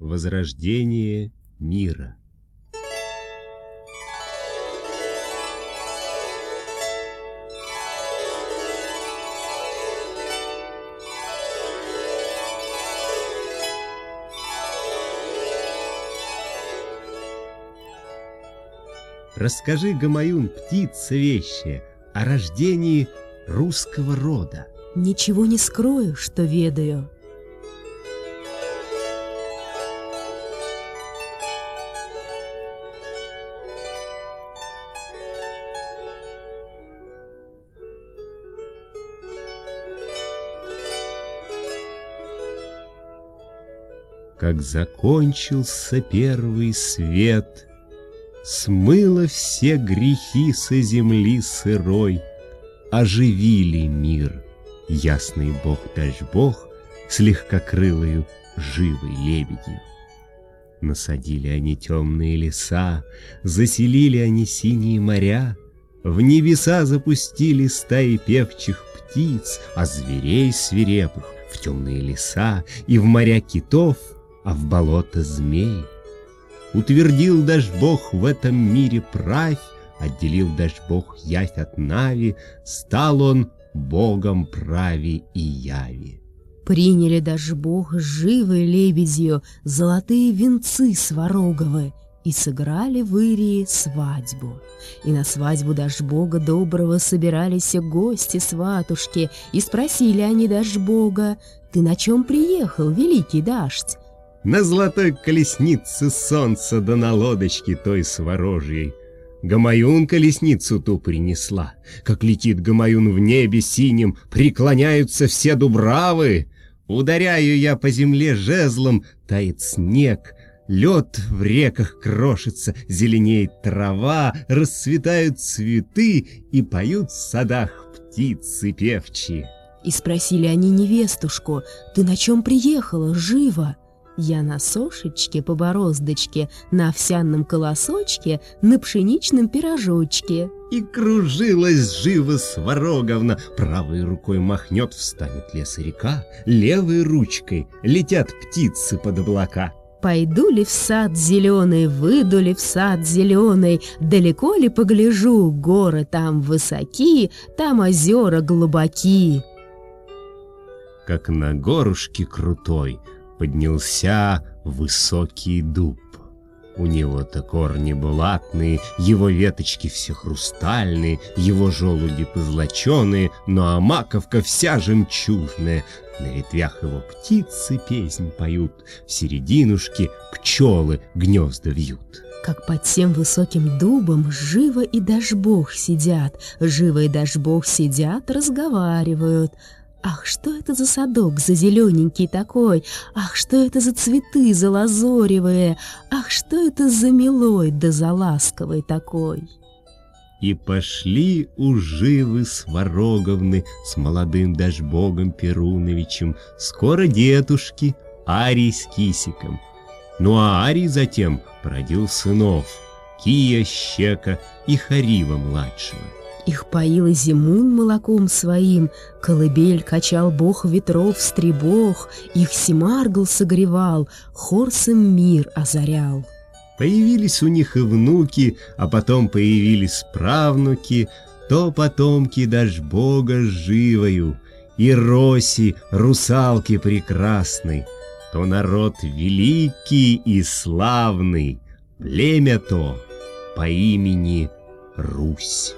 Возрождение мира. Расскажи, Гамаюн, птица вещая, о рождении русского рода. Ничего не скрою, что ведаю. Как закончился первый свет, Смыло все грехи со земли сырой, Оживили мир, ясный бог дождь бог С легкокрылою живой лебедью. Насадили они темные леса, Заселили они синие моря, В небеса запустили стаи певчих птиц, А зверей свирепых в темные леса И в моря китов, а в болото змей. Утвердил даже Бог в этом мире правь, Отделил даже Бог явь от нави, Стал он Богом прави и яви. Приняли даже Бог живой лебедью Золотые венцы свароговы И сыграли в Ирии свадьбу. И на свадьбу даже Бога доброго Собирались гости сватушки, И спросили они даже Бога, «Ты на чем приехал, великий дождь?» На золотой колеснице солнца да на лодочке той сворожьей. Гамаюн колесницу ту принесла. Как летит Гамаюн в небе синим, преклоняются все дубравы. Ударяю я по земле жезлом, тает снег, Лед в реках крошится, зеленеет трава, Расцветают цветы и поют в садах птицы певчие. И спросили они невестушку, «Ты на чем приехала, живо?» Я на сошечке по бороздочке, на овсяном колосочке, на пшеничном пирожочке. И кружилась живо Свароговна, правой рукой махнет, встанет лес и река, левой ручкой летят птицы под облака. Пойду ли в сад зеленый, выйду ли в сад зеленый, Далеко ли погляжу, горы там высоки, Там озера глубоки. Как на горушке крутой поднялся высокий дуб. У него-то корни булатные, его веточки все хрустальные, его желуди позлоченые, но а маковка вся жемчужная. На ветвях его птицы песнь поют, в серединушке пчелы гнезда вьют. Как под тем высоким дубом живо и даже бог сидят, живо и даже бог сидят, разговаривают — Ах, что это за садок, за зелененький такой? Ах, что это за цветы, за лазоревые? Ах, что это за милой, да за ласковый такой? И пошли уживы Свароговны с молодым Дашбогом Перуновичем, скоро дедушки, Арий с Кисиком. Ну а Арий затем породил сынов, Кия, Щека и Харива младшего. Их поила зимун молоком своим, Колыбель качал бог ветров стребог, Их Семаргл согревал, Хорсом мир озарял. Появились у них и внуки, а потом появились правнуки, То потомки даже бога живою, И роси, русалки прекрасной, То народ великий и славный, Племя то по имени Русь.